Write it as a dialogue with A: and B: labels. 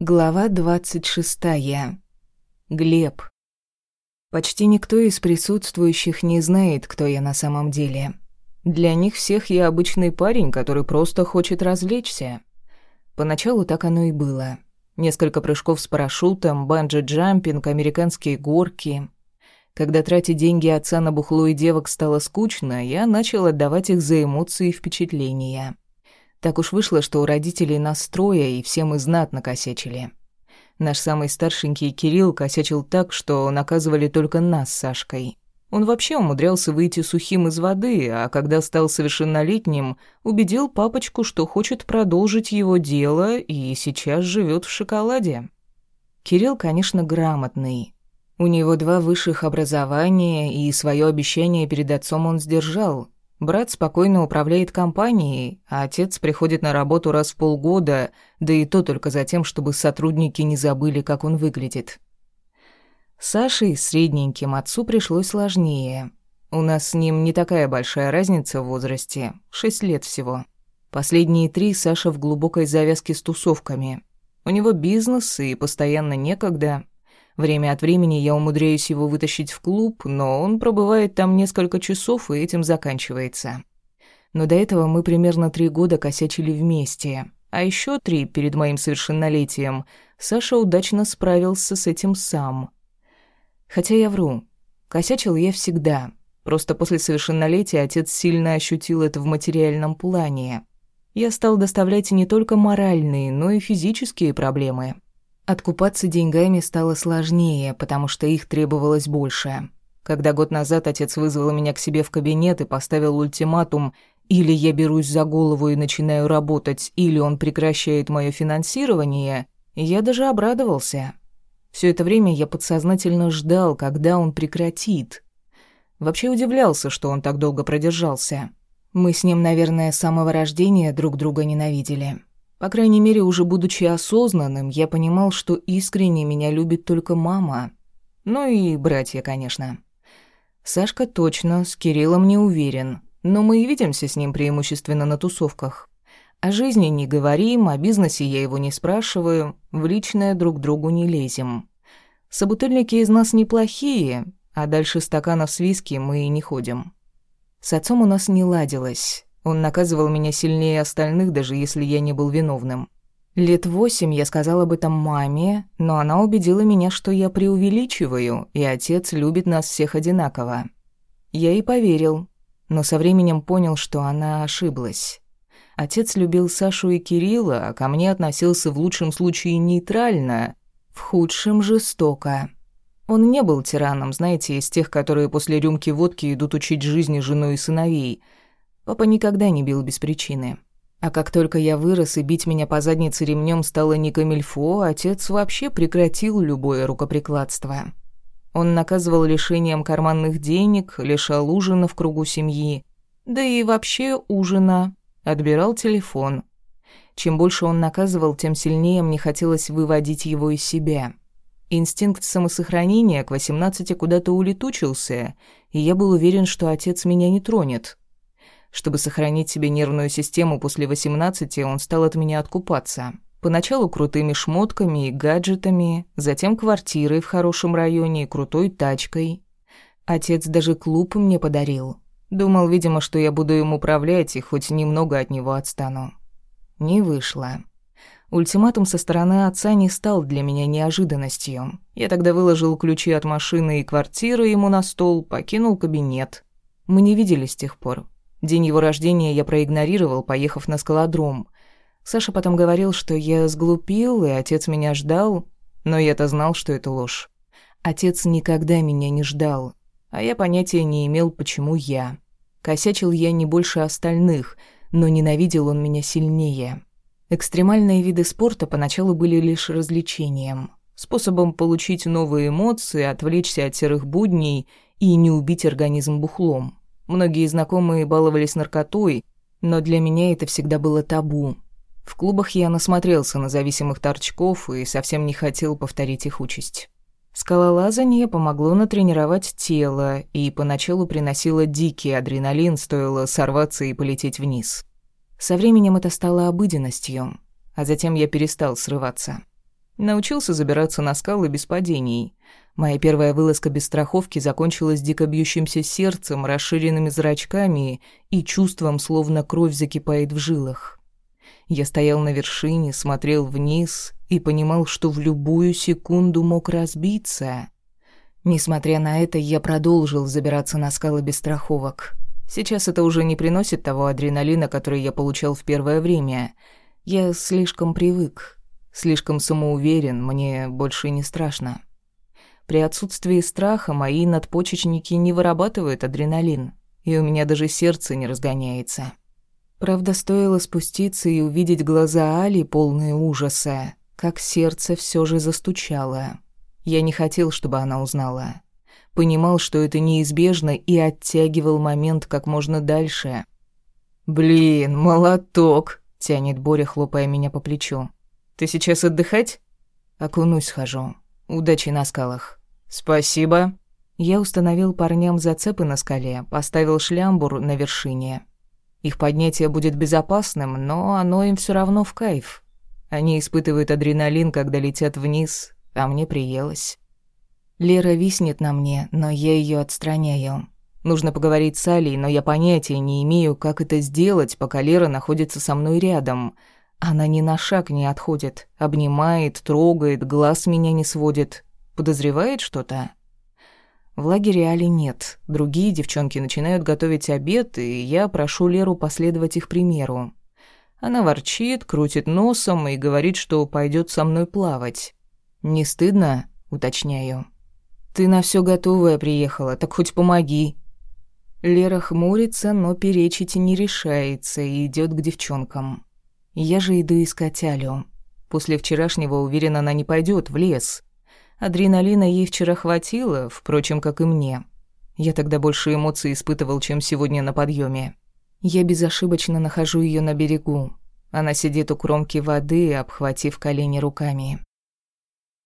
A: Глава двадцать шестая. Глеб. Почти никто из присутствующих не знает, кто я на самом деле. Для них всех я обычный парень, который просто хочет развлечься. Поначалу так оно и было. Несколько прыжков с парашютом, банджи-джампинг, американские горки. Когда тратить деньги отца на бухло и девок стало скучно, я начал отдавать их за эмоции и впечатления. Так уж вышло, что у родителей настроя, и все мы знатно косячили. Наш самый старшенький Кирилл косячил так, что наказывали только нас с Сашкой. Он вообще умудрялся выйти сухим из воды, а когда стал совершеннолетним, убедил папочку, что хочет продолжить его дело и сейчас живет в шоколаде. Кирилл, конечно, грамотный. У него два высших образования, и свое обещание перед отцом он сдержал. Брат спокойно управляет компанией, а отец приходит на работу раз в полгода, да и то только за тем, чтобы сотрудники не забыли, как он выглядит. Саше, средненьким, отцу пришлось сложнее. У нас с ним не такая большая разница в возрасте, шесть лет всего. Последние три Саша в глубокой завязке с тусовками. У него бизнес и постоянно некогда – Время от времени я умудряюсь его вытащить в клуб, но он пробывает там несколько часов, и этим заканчивается. Но до этого мы примерно три года косячили вместе. А еще три перед моим совершеннолетием Саша удачно справился с этим сам. Хотя я вру. Косячил я всегда. Просто после совершеннолетия отец сильно ощутил это в материальном плане. Я стал доставлять не только моральные, но и физические проблемы. Откупаться деньгами стало сложнее, потому что их требовалось больше. Когда год назад отец вызвал меня к себе в кабинет и поставил ультиматум «или я берусь за голову и начинаю работать, или он прекращает мое финансирование», я даже обрадовался. Все это время я подсознательно ждал, когда он прекратит. Вообще удивлялся, что он так долго продержался. Мы с ним, наверное, с самого рождения друг друга ненавидели. По крайней мере, уже будучи осознанным, я понимал, что искренне меня любит только мама. Ну и братья, конечно. Сашка точно, с Кириллом не уверен, но мы и видимся с ним преимущественно на тусовках. О жизни не говорим, о бизнесе я его не спрашиваю, в личное друг другу не лезем. Собутыльники из нас неплохие, а дальше стаканов с виски мы и не ходим. С отцом у нас не ладилось. Он наказывал меня сильнее остальных, даже если я не был виновным. Лет восемь я сказала об этом маме, но она убедила меня, что я преувеличиваю, и отец любит нас всех одинаково. Я и поверил, но со временем понял, что она ошиблась. Отец любил Сашу и Кирилла, а ко мне относился в лучшем случае нейтрально, в худшем – жестоко. Он не был тираном, знаете, из тех, которые после рюмки водки идут учить жизни жену и сыновей – Папа никогда не бил без причины. А как только я вырос и бить меня по заднице ремнем стало не камильфо, отец вообще прекратил любое рукоприкладство. Он наказывал лишением карманных денег, лишал ужина в кругу семьи, да и вообще ужина, отбирал телефон. Чем больше он наказывал, тем сильнее мне хотелось выводить его из себя. Инстинкт самосохранения к 18 куда-то улетучился, и я был уверен, что отец меня не тронет. Чтобы сохранить себе нервную систему после 18, он стал от меня откупаться. Поначалу крутыми шмотками и гаджетами, затем квартирой в хорошем районе и крутой тачкой. Отец даже клуб мне подарил. Думал, видимо, что я буду им управлять и хоть немного от него отстану. Не вышло. Ультиматум со стороны отца не стал для меня неожиданностью. Я тогда выложил ключи от машины и квартиры ему на стол, покинул кабинет. Мы не виделись с тех пор. День его рождения я проигнорировал, поехав на скалодром. Саша потом говорил, что я сглупил, и отец меня ждал, но я-то знал, что это ложь. Отец никогда меня не ждал, а я понятия не имел, почему я. Косячил я не больше остальных, но ненавидел он меня сильнее. Экстремальные виды спорта поначалу были лишь развлечением, способом получить новые эмоции, отвлечься от серых будней и не убить организм бухлом. Многие знакомые баловались наркотой, но для меня это всегда было табу. В клубах я насмотрелся на зависимых торчков и совсем не хотел повторить их участь. Скалолазание помогло натренировать тело и поначалу приносило дикий адреналин, стоило сорваться и полететь вниз. Со временем это стало обыденностью, а затем я перестал срываться. Научился забираться на скалы без падений. Моя первая вылазка без страховки закончилась дико бьющимся сердцем, расширенными зрачками и чувством, словно кровь закипает в жилах. Я стоял на вершине, смотрел вниз и понимал, что в любую секунду мог разбиться. Несмотря на это, я продолжил забираться на скалы без страховок. Сейчас это уже не приносит того адреналина, который я получал в первое время. Я слишком привык, слишком самоуверен, мне больше не страшно. При отсутствии страха мои надпочечники не вырабатывают адреналин, и у меня даже сердце не разгоняется. Правда, стоило спуститься и увидеть глаза Али, полные ужаса, как сердце все же застучало. Я не хотел, чтобы она узнала. Понимал, что это неизбежно, и оттягивал момент как можно дальше. «Блин, молоток!» — тянет Боря, хлопая меня по плечу. «Ты сейчас отдыхать?» «Окунусь схожу. Удачи на скалах». «Спасибо». Я установил парням зацепы на скале, поставил шлямбур на вершине. Их поднятие будет безопасным, но оно им все равно в кайф. Они испытывают адреналин, когда летят вниз, а мне приелось. Лера виснет на мне, но я ее отстраняю. Нужно поговорить с Алей, но я понятия не имею, как это сделать, пока Лера находится со мной рядом. Она ни на шаг не отходит, обнимает, трогает, глаз меня не сводит. Подозревает что-то? В лагере Али нет. Другие девчонки начинают готовить обед, и я прошу Леру последовать их примеру. Она ворчит, крутит носом и говорит, что пойдет со мной плавать. «Не стыдно?» — уточняю. «Ты на все готовое приехала, так хоть помоги». Лера хмурится, но перечить не решается и идет к девчонкам. Я же иду искать Алю. После вчерашнего, уверен, она не пойдет в лес. Адреналина ей вчера хватило, впрочем, как и мне. Я тогда больше эмоций испытывал, чем сегодня на подъеме. Я безошибочно нахожу ее на берегу. Она сидит у кромки воды, обхватив колени руками.